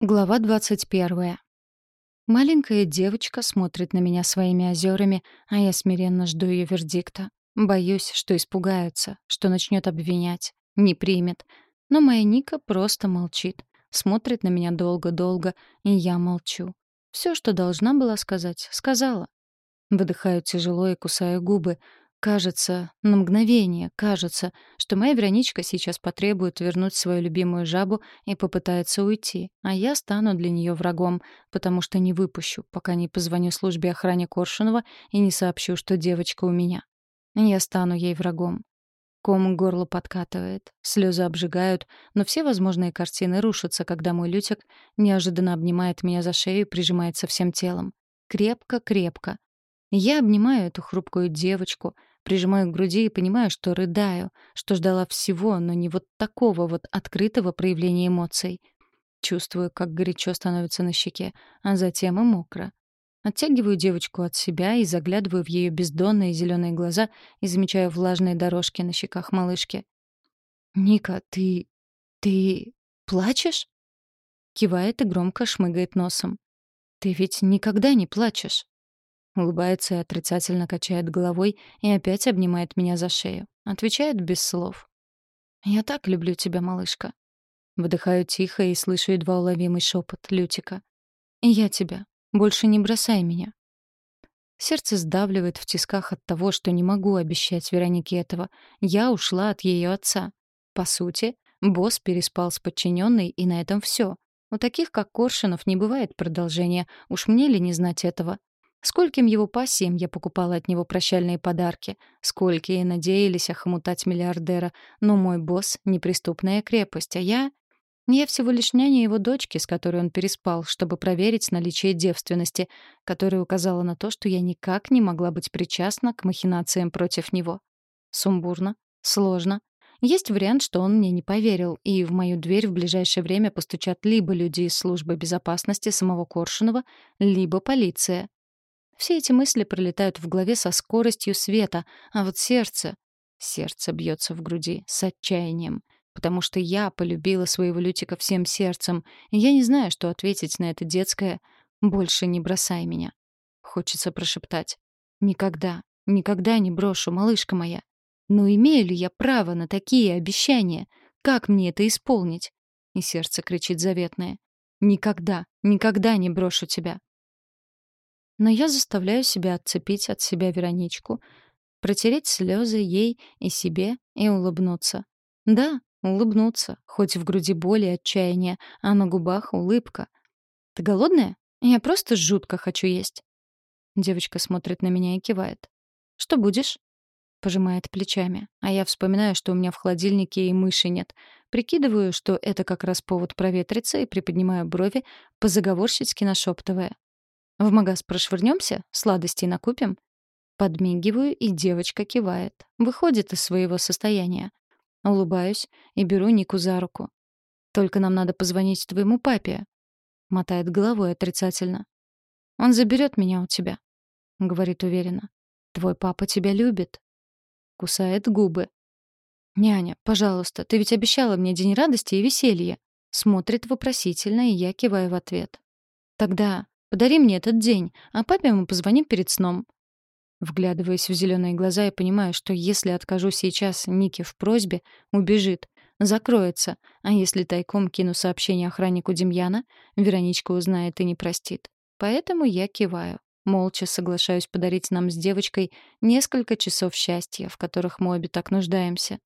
Глава 21. Маленькая девочка смотрит на меня своими озерами, а я смиренно жду ее вердикта. Боюсь, что испугается, что начнет обвинять, не примет. Но моя Ника просто молчит, смотрит на меня долго-долго, и я молчу. Все, что должна была сказать, сказала. Выдыхаю тяжело и кусаю губы, Кажется, на мгновение кажется, что моя Вероничка сейчас потребует вернуть свою любимую жабу и попытается уйти, а я стану для нее врагом, потому что не выпущу, пока не позвоню службе охраны Коршунова и не сообщу, что девочка у меня. Я стану ей врагом. Ком к горлу подкатывает, слезы обжигают, но все возможные картины рушатся, когда мой Лютик неожиданно обнимает меня за шею и прижимается всем телом. Крепко-крепко. Я обнимаю эту хрупкую девочку, прижимаю к груди и понимаю, что рыдаю, что ждала всего, но не вот такого вот открытого проявления эмоций. Чувствую, как горячо становится на щеке, а затем и мокро. Оттягиваю девочку от себя и заглядываю в ее бездонные зеленые глаза и замечаю влажные дорожки на щеках малышки. «Ника, ты... ты... плачешь?» Кивает и громко шмыгает носом. «Ты ведь никогда не плачешь?» Улыбается и отрицательно качает головой и опять обнимает меня за шею. Отвечает без слов. «Я так люблю тебя, малышка». Выдыхаю тихо и слышу едва уловимый шепот Лютика. «И я тебя. Больше не бросай меня». Сердце сдавливает в тисках от того, что не могу обещать Веронике этого. Я ушла от ее отца. По сути, босс переспал с подчиненной, и на этом все. У таких, как Коршунов, не бывает продолжения. Уж мне ли не знать этого? Скольким его пассиям я покупала от него прощальные подарки, сколькие надеялись охомутать миллиардера, но мой босс — неприступная крепость, а я... Я всего лишь няня его дочки, с которой он переспал, чтобы проверить наличие девственности, которая указала на то, что я никак не могла быть причастна к махинациям против него. Сумбурно, сложно. Есть вариант, что он мне не поверил, и в мою дверь в ближайшее время постучат либо люди из службы безопасности самого Коршунова, либо полиция. Все эти мысли пролетают в голове со скоростью света, а вот сердце... Сердце бьется в груди с отчаянием, потому что я полюбила своего Лютика всем сердцем, я не знаю, что ответить на это детское «больше не бросай меня». Хочется прошептать «Никогда, никогда не брошу, малышка моя». Но имею ли я право на такие обещания? Как мне это исполнить? И сердце кричит заветное. «Никогда, никогда не брошу тебя». Но я заставляю себя отцепить от себя Вероничку, протереть слезы ей и себе и улыбнуться. Да, улыбнуться, хоть в груди боль и отчаяние, а на губах улыбка. «Ты голодная? Я просто жутко хочу есть». Девочка смотрит на меня и кивает. «Что будешь?» Пожимает плечами. А я вспоминаю, что у меня в холодильнике и мыши нет. Прикидываю, что это как раз повод проветриться, и приподнимаю брови, позаговорщицки нашептывая. В магаз прошвырнемся, сладостей накупим. Подмигиваю, и девочка кивает. Выходит из своего состояния. Улыбаюсь и беру Нику за руку. «Только нам надо позвонить твоему папе», — мотает головой отрицательно. «Он заберет меня у тебя», — говорит уверенно. «Твой папа тебя любит». Кусает губы. «Няня, пожалуйста, ты ведь обещала мне день радости и веселья». Смотрит вопросительно, и я киваю в ответ. «Тогда Подари мне этот день, а папе мы позвоним перед сном». Вглядываясь в зеленые глаза, я понимаю, что если откажу сейчас Нике в просьбе, убежит, закроется, а если тайком кину сообщение охраннику Демьяна, Вероничка узнает и не простит. Поэтому я киваю. Молча соглашаюсь подарить нам с девочкой несколько часов счастья, в которых мы обе так нуждаемся.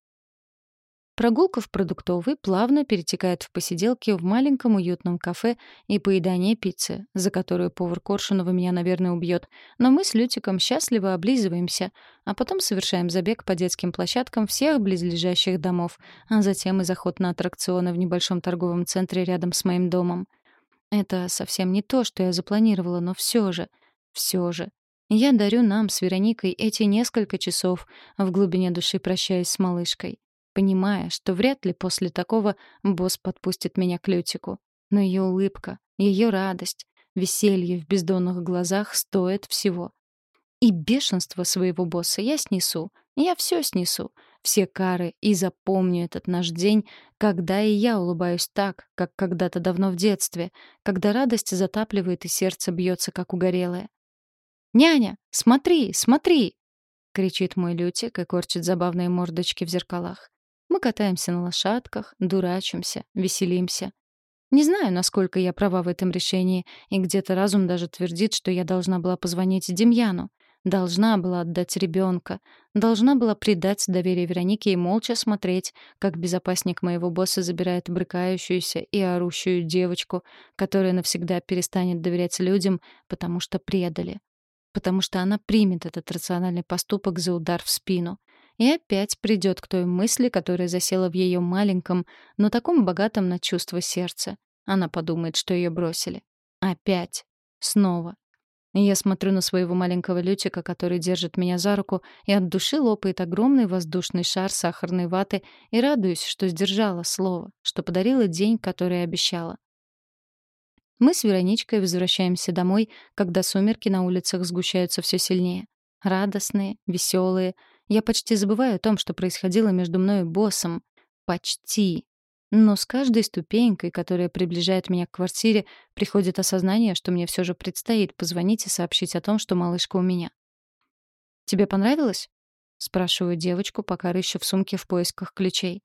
Прогулка в продуктовый плавно перетекает в посиделки в маленьком уютном кафе и поедание пиццы, за которую повар Коршунова меня, наверное, убьет. Но мы с Лютиком счастливо облизываемся, а потом совершаем забег по детским площадкам всех близлежащих домов, а затем и заход на аттракционы в небольшом торговом центре рядом с моим домом. Это совсем не то, что я запланировала, но все же, все же. Я дарю нам с Вероникой эти несколько часов, в глубине души прощаясь с малышкой понимая, что вряд ли после такого босс подпустит меня к Лютику. Но ее улыбка, ее радость, веселье в бездонных глазах стоит всего. И бешенство своего босса я снесу. Я все снесу. все кары и запомню этот наш день, когда и я улыбаюсь так, как когда-то давно в детстве, когда радость затапливает и сердце бьется, как угорелое. «Няня, смотри, смотри!» — кричит мой Лютик и корчит забавные мордочки в зеркалах. Мы катаемся на лошадках, дурачимся, веселимся. Не знаю, насколько я права в этом решении, и где-то разум даже твердит, что я должна была позвонить Демьяну. Должна была отдать ребенка. Должна была предать доверие Веронике и молча смотреть, как безопасник моего босса забирает брыкающуюся и орущую девочку, которая навсегда перестанет доверять людям, потому что предали. Потому что она примет этот рациональный поступок за удар в спину. И опять придет к той мысли, которая засела в ее маленьком, но таком богатом на чувство сердце. Она подумает, что ее бросили. Опять. Снова. Я смотрю на своего маленького Лютика, который держит меня за руку и от души лопает огромный воздушный шар сахарной ваты и радуюсь, что сдержала слово, что подарила день, который обещала. Мы с Вероничкой возвращаемся домой, когда сумерки на улицах сгущаются все сильнее. Радостные, веселые. Я почти забываю о том, что происходило между мной и боссом. Почти. Но с каждой ступенькой, которая приближает меня к квартире, приходит осознание, что мне все же предстоит позвонить и сообщить о том, что малышка у меня. «Тебе понравилось?» — спрашиваю девочку, пока рыщу в сумке в поисках ключей.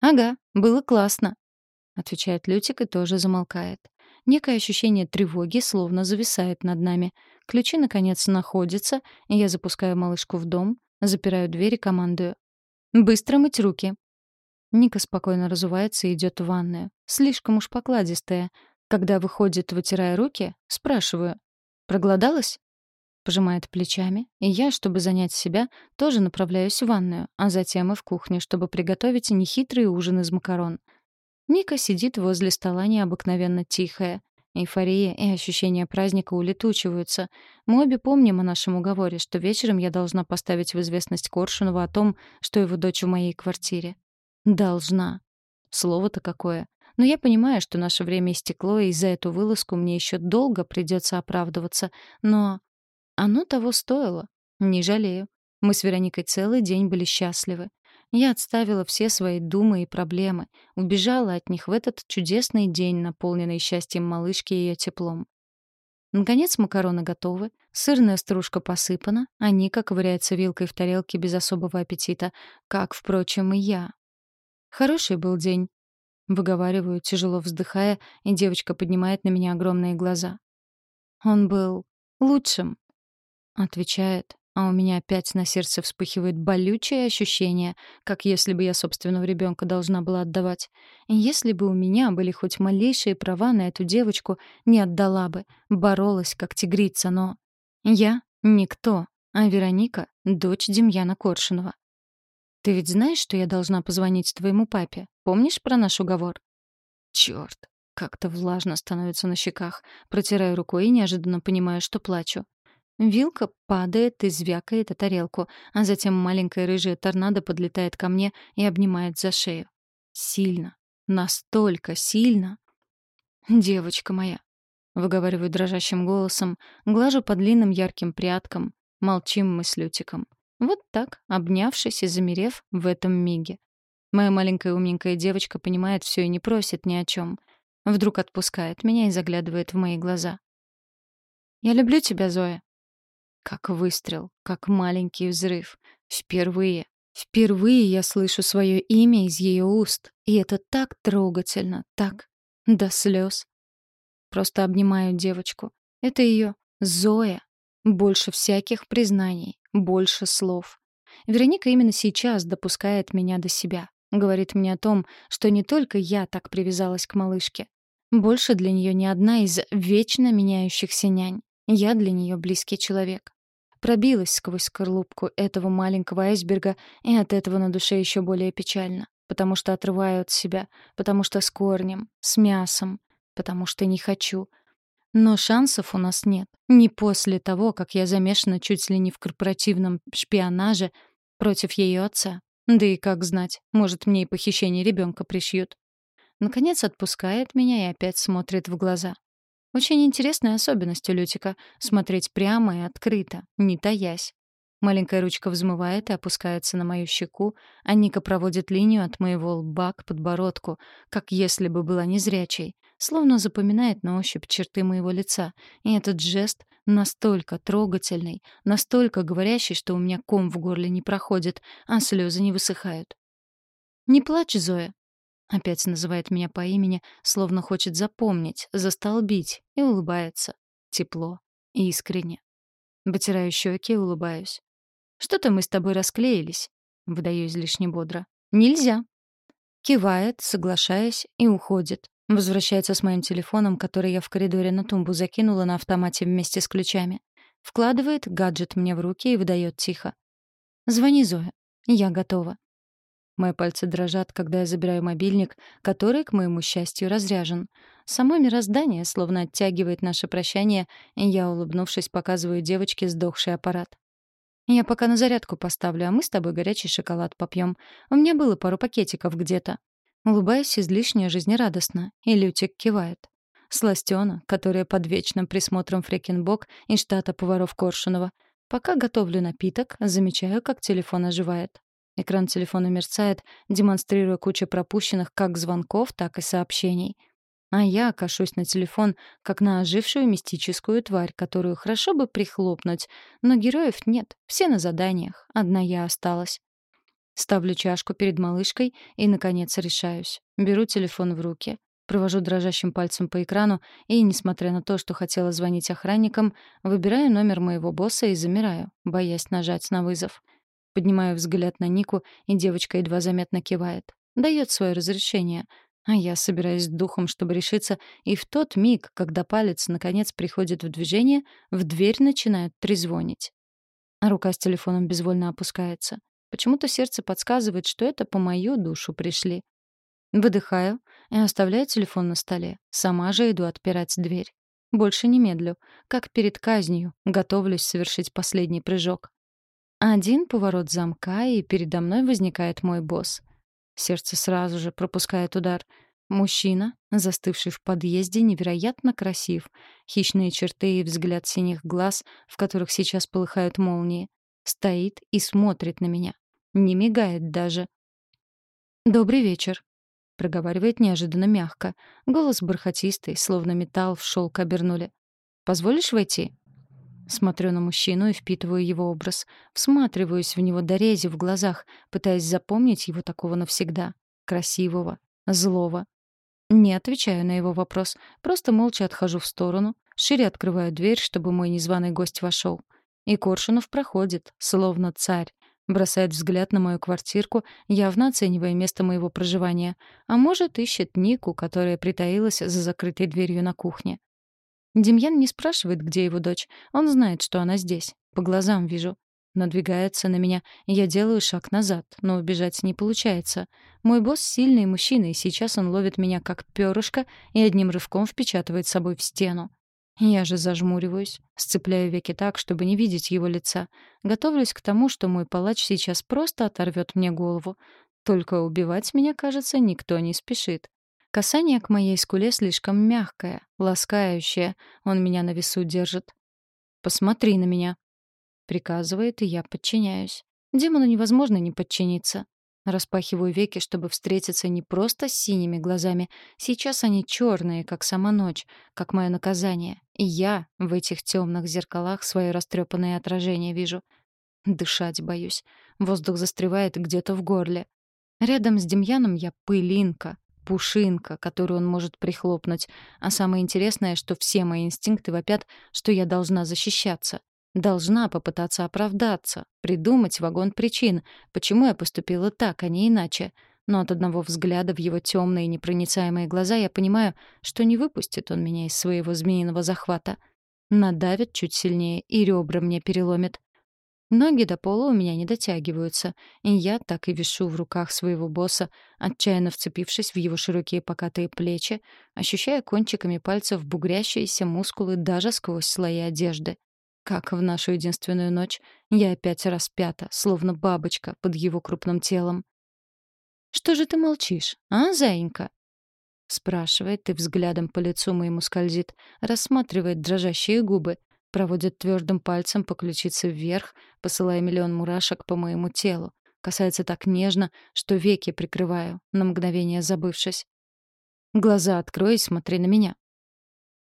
«Ага, было классно», — отвечает Лютик и тоже замолкает. Некое ощущение тревоги словно зависает над нами. Ключи, наконец, находятся, и я запускаю малышку в дом, запираю дверь и командую. «Быстро мыть руки!» Ника спокойно разувается и идет в ванную. Слишком уж покладистая. Когда выходит, вытирая руки, спрашиваю. «Проголодалась?» Пожимает плечами, и я, чтобы занять себя, тоже направляюсь в ванную, а затем и в кухню, чтобы приготовить нехитрый ужин из макарон. Ника сидит возле стола необыкновенно тихая. Эйфория и ощущение праздника улетучиваются. Мы обе помним о нашем уговоре, что вечером я должна поставить в известность Коршунова о том, что его дочь в моей квартире. Должна. Слово-то какое. Но я понимаю, что наше время истекло, и за эту вылазку мне еще долго придется оправдываться. Но оно того стоило. Не жалею. Мы с Вероникой целый день были счастливы. Я отставила все свои думы и проблемы, убежала от них в этот чудесный день, наполненный счастьем малышки и ее теплом. Наконец макароны готовы, сырная стружка посыпана, а Ника ковыряется вилкой в тарелке без особого аппетита, как, впрочем, и я. Хороший был день. Выговариваю, тяжело вздыхая, и девочка поднимает на меня огромные глаза. Он был лучшим, отвечает, а у меня опять на сердце вспыхивает болючее ощущение, как если бы я собственного ребенка должна была отдавать. Если бы у меня были хоть малейшие права на эту девочку, не отдала бы, боролась как тигрица, но я никто, а Вероника — дочь Демьяна Коршунова. Ты ведь знаешь, что я должна позвонить твоему папе? Помнишь про наш уговор? Чёрт, как-то влажно становится на щеках. Протираю рукой и неожиданно понимаю, что плачу. Вилка падает и звякает о тарелку, а затем маленькая рыжая торнадо подлетает ко мне и обнимает за шею. Сильно. Настолько сильно. «Девочка моя», — выговариваю дрожащим голосом, глажу по длинным ярким прядкам. Молчим мы с Лютиком. Вот так, обнявшись и замерев в этом миге. Моя маленькая умненькая девочка понимает все и не просит ни о чем. Вдруг отпускает меня и заглядывает в мои глаза. «Я люблю тебя, Зоя». Как выстрел, как маленький взрыв. Впервые, впервые я слышу свое имя из ее уст. И это так трогательно, так до слез. Просто обнимаю девочку. Это ее Зоя. Больше всяких признаний, больше слов. Вероника именно сейчас допускает меня до себя. Говорит мне о том, что не только я так привязалась к малышке. Больше для нее не одна из вечно меняющихся нянь. Я для нее близкий человек. Пробилась сквозь скорлупку этого маленького айсберга, и от этого на душе еще более печально. Потому что отрываю от себя, потому что с корнем, с мясом, потому что не хочу — но шансов у нас нет. Не после того, как я замешана чуть ли не в корпоративном шпионаже против ее отца. Да и как знать, может, мне и похищение ребенка пришьют. Наконец отпускает меня и опять смотрит в глаза. Очень интересная особенность у Лютика — смотреть прямо и открыто, не таясь. Маленькая ручка взмывает и опускается на мою щеку, а Ника проводит линию от моего лба к подбородку, как если бы была незрячей, словно запоминает на ощупь черты моего лица. И этот жест настолько трогательный, настолько говорящий, что у меня ком в горле не проходит, а слезы не высыхают. «Не плачь, Зоя», — опять называет меня по имени, словно хочет запомнить, застолбить, и улыбается. Тепло, искренне. Вытираю щеки и улыбаюсь. «Что-то мы с тобой расклеились», — выдаю излишне бодро. «Нельзя». Кивает, соглашаясь, и уходит. Возвращается с моим телефоном, который я в коридоре на тумбу закинула на автомате вместе с ключами. Вкладывает гаджет мне в руки и выдает тихо. «Звони, Зоя. Я готова». Мои пальцы дрожат, когда я забираю мобильник, который, к моему счастью, разряжен. Само мироздание словно оттягивает наше прощание, и я, улыбнувшись, показываю девочке сдохший аппарат. «Я пока на зарядку поставлю, а мы с тобой горячий шоколад попьем. У меня было пару пакетиков где-то». Улыбаюсь излишне жизнерадостно, и Лютик кивает. Сластена, которая под вечным присмотром Фрекенбок и штата поваров Коршунова. Пока готовлю напиток, замечаю, как телефон оживает. Экран телефона мерцает, демонстрируя кучу пропущенных как звонков, так и сообщений. А я кашусь на телефон, как на ожившую мистическую тварь, которую хорошо бы прихлопнуть, но героев нет, все на заданиях, одна я осталась. Ставлю чашку перед малышкой и, наконец, решаюсь. Беру телефон в руки, провожу дрожащим пальцем по экрану и, несмотря на то, что хотела звонить охранникам, выбираю номер моего босса и замираю, боясь нажать на вызов. Поднимаю взгляд на Нику, и девочка едва заметно кивает. Дает свое разрешение. А я собираюсь духом, чтобы решиться, и в тот миг, когда палец наконец приходит в движение, в дверь начинают трезвонить. А рука с телефоном безвольно опускается. Почему-то сердце подсказывает, что это по мою душу пришли. Выдыхаю и оставляю телефон на столе. Сама же иду отпирать дверь. Больше не медлю. Как перед казнью, готовлюсь совершить последний прыжок. Один поворот замка, и передо мной возникает мой босс. Сердце сразу же пропускает удар. Мужчина, застывший в подъезде, невероятно красив. Хищные черты и взгляд синих глаз, в которых сейчас полыхают молнии. Стоит и смотрит на меня. Не мигает даже. «Добрый вечер», — проговаривает неожиданно мягко. Голос бархатистый, словно металл в шелк обернули. «Позволишь войти?» Смотрю на мужчину и впитываю его образ. Всматриваюсь в него до рези в глазах, пытаясь запомнить его такого навсегда. Красивого, злого. Не отвечаю на его вопрос, просто молча отхожу в сторону, шире открываю дверь, чтобы мой незваный гость вошел. И Коршунов проходит, словно царь, бросает взгляд на мою квартирку, явно оценивая место моего проживания, а может, ищет Нику, которая притаилась за закрытой дверью на кухне. Демьян не спрашивает, где его дочь. Он знает, что она здесь. По глазам вижу. Надвигается на меня. Я делаю шаг назад, но убежать не получается. Мой босс — сильный мужчина, и сейчас он ловит меня как перышко и одним рывком впечатывает собой в стену. Я же зажмуриваюсь, сцепляю веки так, чтобы не видеть его лица. Готовлюсь к тому, что мой палач сейчас просто оторвет мне голову. Только убивать меня, кажется, никто не спешит. Касание к моей скуле слишком мягкое, ласкающее. Он меня на весу держит. «Посмотри на меня», — приказывает, и я подчиняюсь. Демону невозможно не подчиниться. Распахиваю веки, чтобы встретиться не просто с синими глазами. Сейчас они черные, как сама ночь, как мое наказание. И я в этих темных зеркалах свое растрепанное отражение вижу. Дышать боюсь. Воздух застревает где-то в горле. Рядом с Демьяном я пылинка, пушинка, которую он может прихлопнуть. А самое интересное, что все мои инстинкты вопят, что я должна защищаться. Должна попытаться оправдаться, придумать вагон причин, почему я поступила так, а не иначе. Но от одного взгляда в его темные непроницаемые глаза я понимаю, что не выпустит он меня из своего змеиного захвата. Надавит чуть сильнее и ребра мне переломит. Ноги до пола у меня не дотягиваются, и я так и вишу в руках своего босса, отчаянно вцепившись в его широкие покатые плечи, ощущая кончиками пальцев бугрящиеся мускулы даже сквозь слои одежды. Как в нашу единственную ночь, я опять распята, словно бабочка под его крупным телом. «Что же ты молчишь, а, заинька?» Спрашивает и взглядом по лицу моему скользит, рассматривает дрожащие губы — проводит твердым пальцем по ключице вверх, посылая миллион мурашек по моему телу. Касается так нежно, что веки прикрываю, на мгновение забывшись. «Глаза открой и смотри на меня».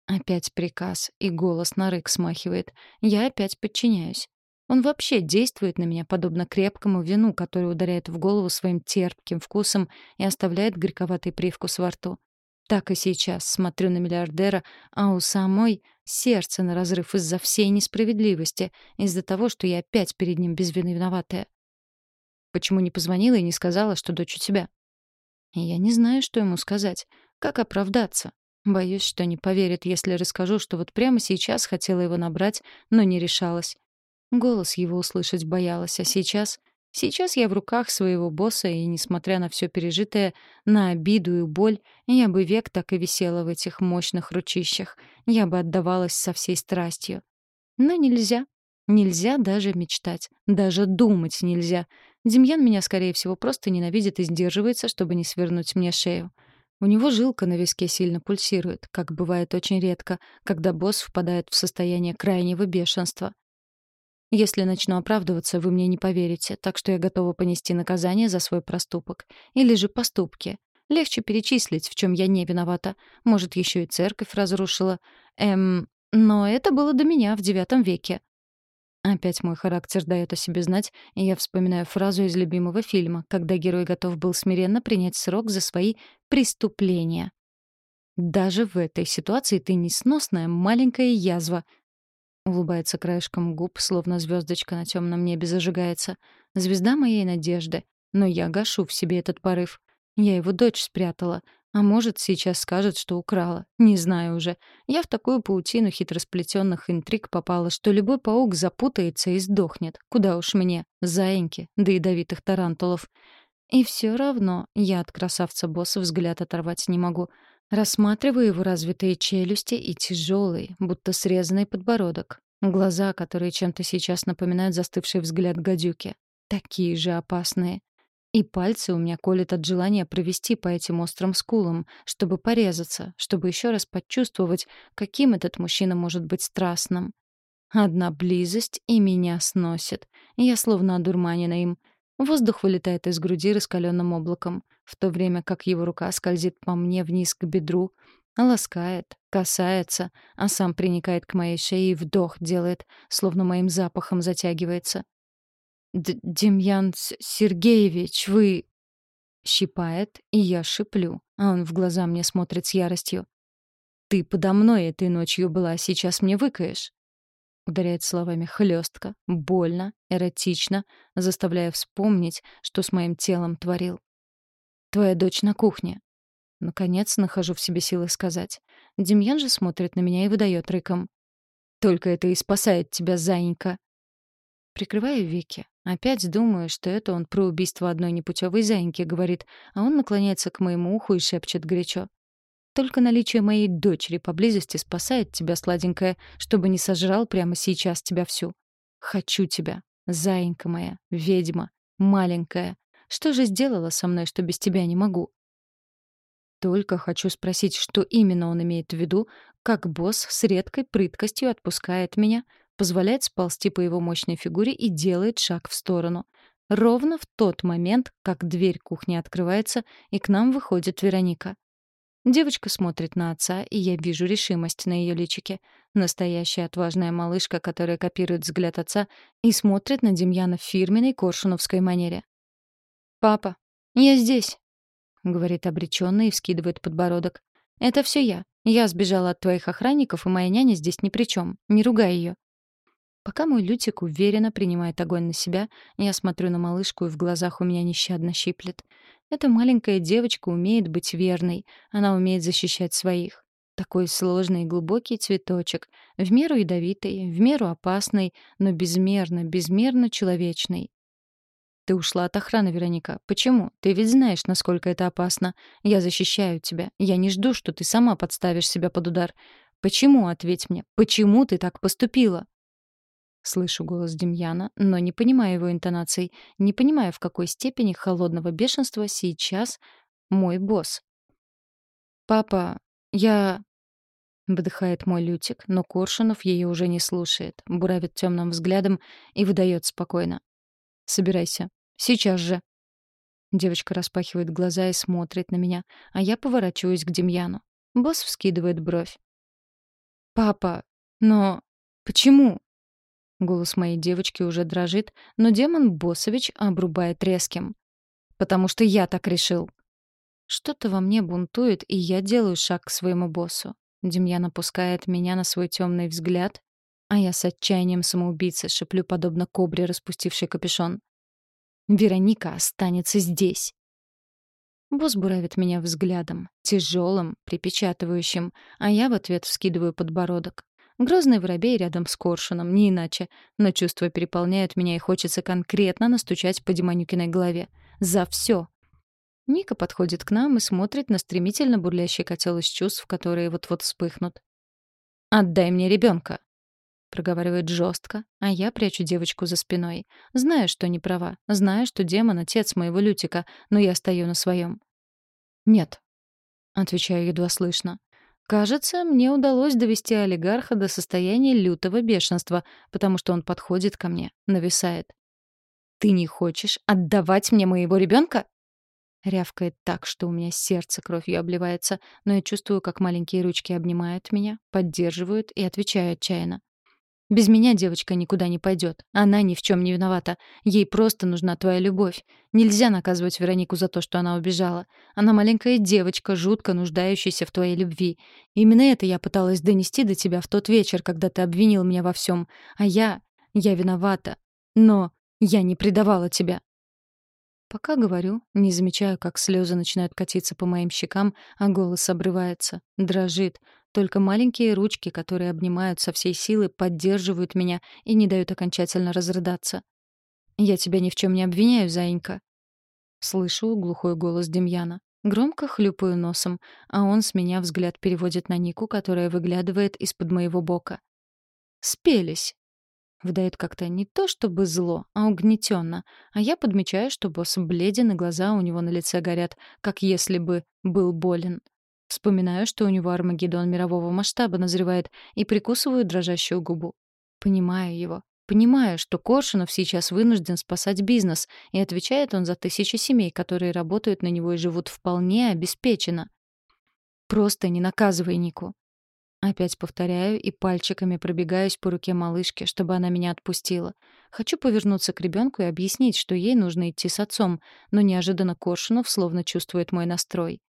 Опять приказ, и голос на рык смахивает. Я опять подчиняюсь. Он вообще действует на меня подобно крепкому вину, который ударяет в голову своим терпким вкусом и оставляет горьковатый привкус во рту. Так и сейчас смотрю на миллиардера, а у самой сердце на разрыв из-за всей несправедливости, из-за того, что я опять перед ним без вины виноватая. Почему не позвонила и не сказала, что дочь у тебя? я не знаю, что ему сказать. Как оправдаться? Боюсь, что не поверит, если расскажу, что вот прямо сейчас хотела его набрать, но не решалась. Голос его услышать боялась, а сейчас... Сейчас я в руках своего босса, и, несмотря на все пережитое, на обиду и боль, я бы век так и висела в этих мощных ручищах. Я бы отдавалась со всей страстью. Но нельзя. Нельзя даже мечтать. Даже думать нельзя. Демьян меня, скорее всего, просто ненавидит и сдерживается, чтобы не свернуть мне шею. У него жилка на виске сильно пульсирует, как бывает очень редко, когда босс впадает в состояние крайнего бешенства. Если начну оправдываться, вы мне не поверите, так что я готова понести наказание за свой проступок. Или же поступки. Легче перечислить, в чем я не виновата. Может, еще и церковь разрушила. Эм, но это было до меня в девятом веке. Опять мой характер дает о себе знать, и я вспоминаю фразу из любимого фильма, когда герой готов был смиренно принять срок за свои преступления. «Даже в этой ситуации ты несносная маленькая язва», Улыбается краешком губ, словно звездочка на темном небе зажигается. Звезда моей надежды. Но я гашу в себе этот порыв. Я его дочь спрятала. А может, сейчас скажет, что украла. Не знаю уже. Я в такую паутину хитросплетенных интриг попала, что любой паук запутается и сдохнет. Куда уж мне, заиньки, да ядовитых тарантулов. И все равно я от красавца-босса взгляд оторвать не могу. Рассматриваю его развитые челюсти и тяжелый, будто срезанный подбородок. Глаза, которые чем-то сейчас напоминают застывший взгляд гадюки. Такие же опасные. И пальцы у меня колят от желания провести по этим острым скулам, чтобы порезаться, чтобы еще раз почувствовать, каким этот мужчина может быть страстным. Одна близость и меня сносит. Я словно одурманена им — Воздух вылетает из груди раскаленным облаком, в то время как его рука скользит по мне вниз к бедру, ласкает, касается, а сам приникает к моей шее и вдох делает, словно моим запахом затягивается. «Демьян Сергеевич, вы...» Щипает, и я шиплю, а он в глаза мне смотрит с яростью. «Ты подо мной этой ночью была, сейчас мне выкаешь». Ударяет словами хлестко, больно, эротично, заставляя вспомнить, что с моим телом творил. «Твоя дочь на кухне». Наконец нахожу в себе силы сказать. Демьян же смотрит на меня и выдает рыком. «Только это и спасает тебя, заинька». Прикрываю веки. Опять думаю, что это он про убийство одной непутевой заиньки говорит, а он наклоняется к моему уху и шепчет горячо. Только наличие моей дочери поблизости спасает тебя, сладенькая, чтобы не сожрал прямо сейчас тебя всю. Хочу тебя, заинька моя, ведьма, маленькая. Что же сделала со мной, что без тебя не могу? Только хочу спросить, что именно он имеет в виду, как босс с редкой прыткостью отпускает меня, позволяет сползти по его мощной фигуре и делает шаг в сторону. Ровно в тот момент, как дверь кухни открывается, и к нам выходит Вероника. Девочка смотрит на отца, и я вижу решимость на ее личике. Настоящая отважная малышка, которая копирует взгляд отца и смотрит на Демьяна в фирменной коршуновской манере. «Папа, я здесь», — говорит обреченно и вскидывает подбородок. «Это все я. Я сбежала от твоих охранников, и моя няня здесь ни при чем. Не ругай ее. Пока мой Лютик уверенно принимает огонь на себя, я смотрю на малышку, и в глазах у меня нещадно щиплет. Эта маленькая девочка умеет быть верной, она умеет защищать своих. Такой сложный и глубокий цветочек, в меру ядовитый, в меру опасный, но безмерно, безмерно человечный. Ты ушла от охраны, Вероника. Почему? Ты ведь знаешь, насколько это опасно. Я защищаю тебя. Я не жду, что ты сама подставишь себя под удар. Почему, ответь мне, почему ты так поступила? Слышу голос Демьяна, но не понимаю его интонаций, не понимаю, в какой степени холодного бешенства сейчас мой босс. «Папа, я...» Выдыхает мой Лютик, но Коршунов ее уже не слушает, буравит темным взглядом и выдает спокойно. «Собирайся. Сейчас же». Девочка распахивает глаза и смотрит на меня, а я поворачиваюсь к Демьяну. Босс вскидывает бровь. «Папа, но почему?» Голос моей девочки уже дрожит, но демон Боссович обрубает резким. «Потому что я так решил». Что-то во мне бунтует, и я делаю шаг к своему боссу. Демьян опускает меня на свой темный взгляд, а я с отчаянием самоубийцы шеплю подобно кобре, распустившей капюшон. «Вероника останется здесь!» Босс буравит меня взглядом, тяжелым, припечатывающим, а я в ответ вскидываю подбородок. Грозный воробей рядом с коршуном, не иначе, но чувства переполняют меня и хочется конкретно настучать по Демонюкиной голове. За все, Ника подходит к нам и смотрит на стремительно бурлящий котел из чувств, которые вот-вот вспыхнут. «Отдай мне ребенка, проговаривает жестко, а я прячу девочку за спиной. Знаю, что не права, знаю, что демон — отец моего Лютика, но я стою на своем. «Нет», — отвечаю едва слышно. Кажется, мне удалось довести олигарха до состояния лютого бешенства, потому что он подходит ко мне, нависает. «Ты не хочешь отдавать мне моего ребенка? Рявкает так, что у меня сердце кровью обливается, но я чувствую, как маленькие ручки обнимают меня, поддерживают и отвечаю отчаянно. Без меня девочка никуда не пойдет. Она ни в чем не виновата. Ей просто нужна твоя любовь. Нельзя наказывать Веронику за то, что она убежала. Она маленькая девочка, жутко нуждающаяся в твоей любви. Именно это я пыталась донести до тебя в тот вечер, когда ты обвинил меня во всем. А я... я виновата. Но я не предавала тебя. Пока говорю, не замечаю, как слезы начинают катиться по моим щекам, а голос обрывается, дрожит. Только маленькие ручки, которые обнимают со всей силы, поддерживают меня и не дают окончательно разрыдаться. «Я тебя ни в чем не обвиняю, заинька». Слышу глухой голос Демьяна. Громко хлюпаю носом, а он с меня взгляд переводит на Нику, которая выглядывает из-под моего бока. «Спелись!» Выдает как-то не то чтобы зло, а угнетенно. А я подмечаю, что босс бледен, и глаза у него на лице горят, как если бы был болен. Вспоминаю, что у него Армагеддон мирового масштаба назревает, и прикусываю дрожащую губу. Понимаю его. Понимаю, что Коршунов сейчас вынужден спасать бизнес, и отвечает он за тысячи семей, которые работают на него и живут вполне обеспеченно. Просто не наказывай Нику. Опять повторяю и пальчиками пробегаюсь по руке малышки, чтобы она меня отпустила. Хочу повернуться к ребенку и объяснить, что ей нужно идти с отцом, но неожиданно Коршунов словно чувствует мой настрой.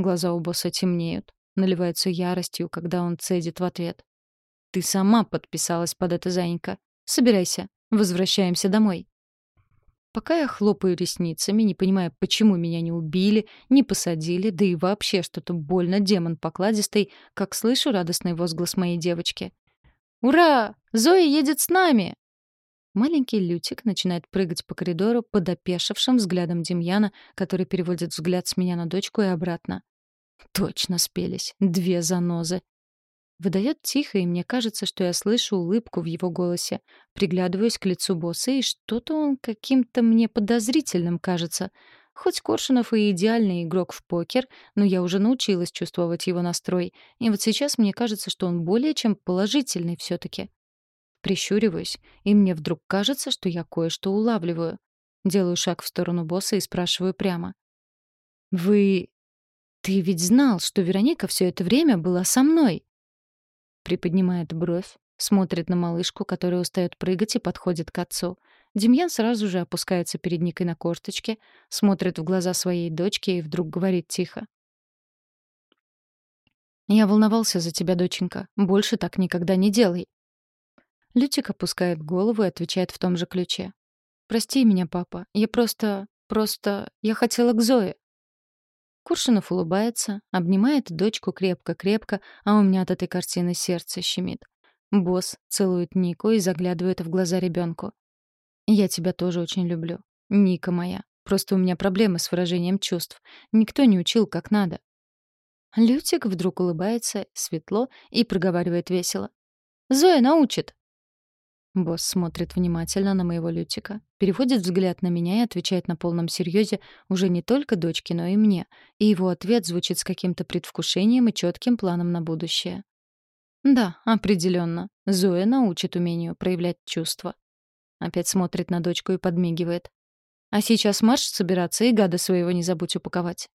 Глаза у босса темнеют, наливаются яростью, когда он цедит в ответ. «Ты сама подписалась под это, зайка. Собирайся, возвращаемся домой». Пока я хлопаю ресницами, не понимая, почему меня не убили, не посадили, да и вообще что-то больно демон покладистый, как слышу радостный возглас моей девочки. «Ура! Зоя едет с нами!» Маленький Лютик начинает прыгать по коридору под опешившим взглядом Демьяна, который переводит взгляд с меня на дочку и обратно. Точно спелись. Две занозы. Выдает тихо, и мне кажется, что я слышу улыбку в его голосе. Приглядываюсь к лицу босса, и что-то он каким-то мне подозрительным кажется. Хоть Коршунов и идеальный игрок в покер, но я уже научилась чувствовать его настрой. И вот сейчас мне кажется, что он более чем положительный все таки Прищуриваюсь, и мне вдруг кажется, что я кое-что улавливаю. Делаю шаг в сторону босса и спрашиваю прямо. «Вы... Ты ведь знал, что Вероника все это время была со мной?» Приподнимает бровь, смотрит на малышку, которая устает прыгать и подходит к отцу. Демьян сразу же опускается перед Никой на корточке, смотрит в глаза своей дочки и вдруг говорит тихо. «Я волновался за тебя, доченька. Больше так никогда не делай». Лютик опускает голову и отвечает в том же ключе. «Прости меня, папа. Я просто... просто... Я хотела к Зое». Куршинов улыбается, обнимает дочку крепко-крепко, а у меня от этой картины сердце щемит. Босс целует Нику и заглядывает в глаза ребенку. «Я тебя тоже очень люблю. Ника моя. Просто у меня проблемы с выражением чувств. Никто не учил как надо». Лютик вдруг улыбается светло и проговаривает весело. «Зоя научит!» Босс смотрит внимательно на моего Лютика, переводит взгляд на меня и отвечает на полном серьезе уже не только дочке, но и мне. И его ответ звучит с каким-то предвкушением и четким планом на будущее. Да, определенно. Зоя научит умению проявлять чувства. Опять смотрит на дочку и подмигивает. А сейчас марш собираться и гада своего не забудь упаковать.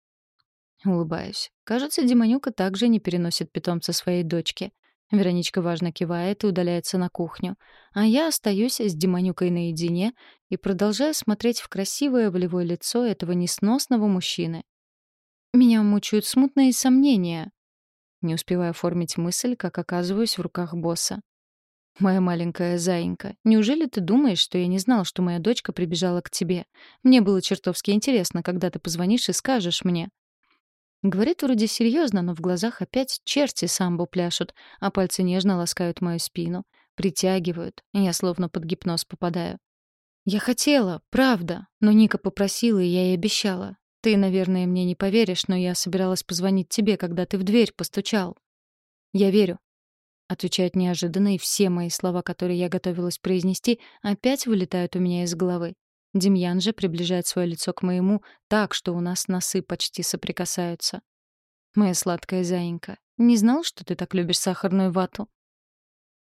Улыбаюсь. Кажется, Демонюка также не переносит питомца своей дочки. Вероничка важно кивает и удаляется на кухню. А я остаюсь с Демонюкой наедине и продолжаю смотреть в красивое волевое лицо этого несносного мужчины. Меня мучают смутные сомнения. Не успеваю оформить мысль, как оказываюсь в руках босса. «Моя маленькая заинька, неужели ты думаешь, что я не знал, что моя дочка прибежала к тебе? Мне было чертовски интересно, когда ты позвонишь и скажешь мне». Говорит вроде серьезно, но в глазах опять черти самбу пляшут, а пальцы нежно ласкают мою спину, притягивают, я словно под гипноз попадаю. «Я хотела, правда, но Ника попросила, и я ей обещала. Ты, наверное, мне не поверишь, но я собиралась позвонить тебе, когда ты в дверь постучал». «Я верю», Отвечает неожиданно, и все мои слова, которые я готовилась произнести, опять вылетают у меня из головы. Демьян же приближает свое лицо к моему так, что у нас носы почти соприкасаются. «Моя сладкая заинька, не знал, что ты так любишь сахарную вату?»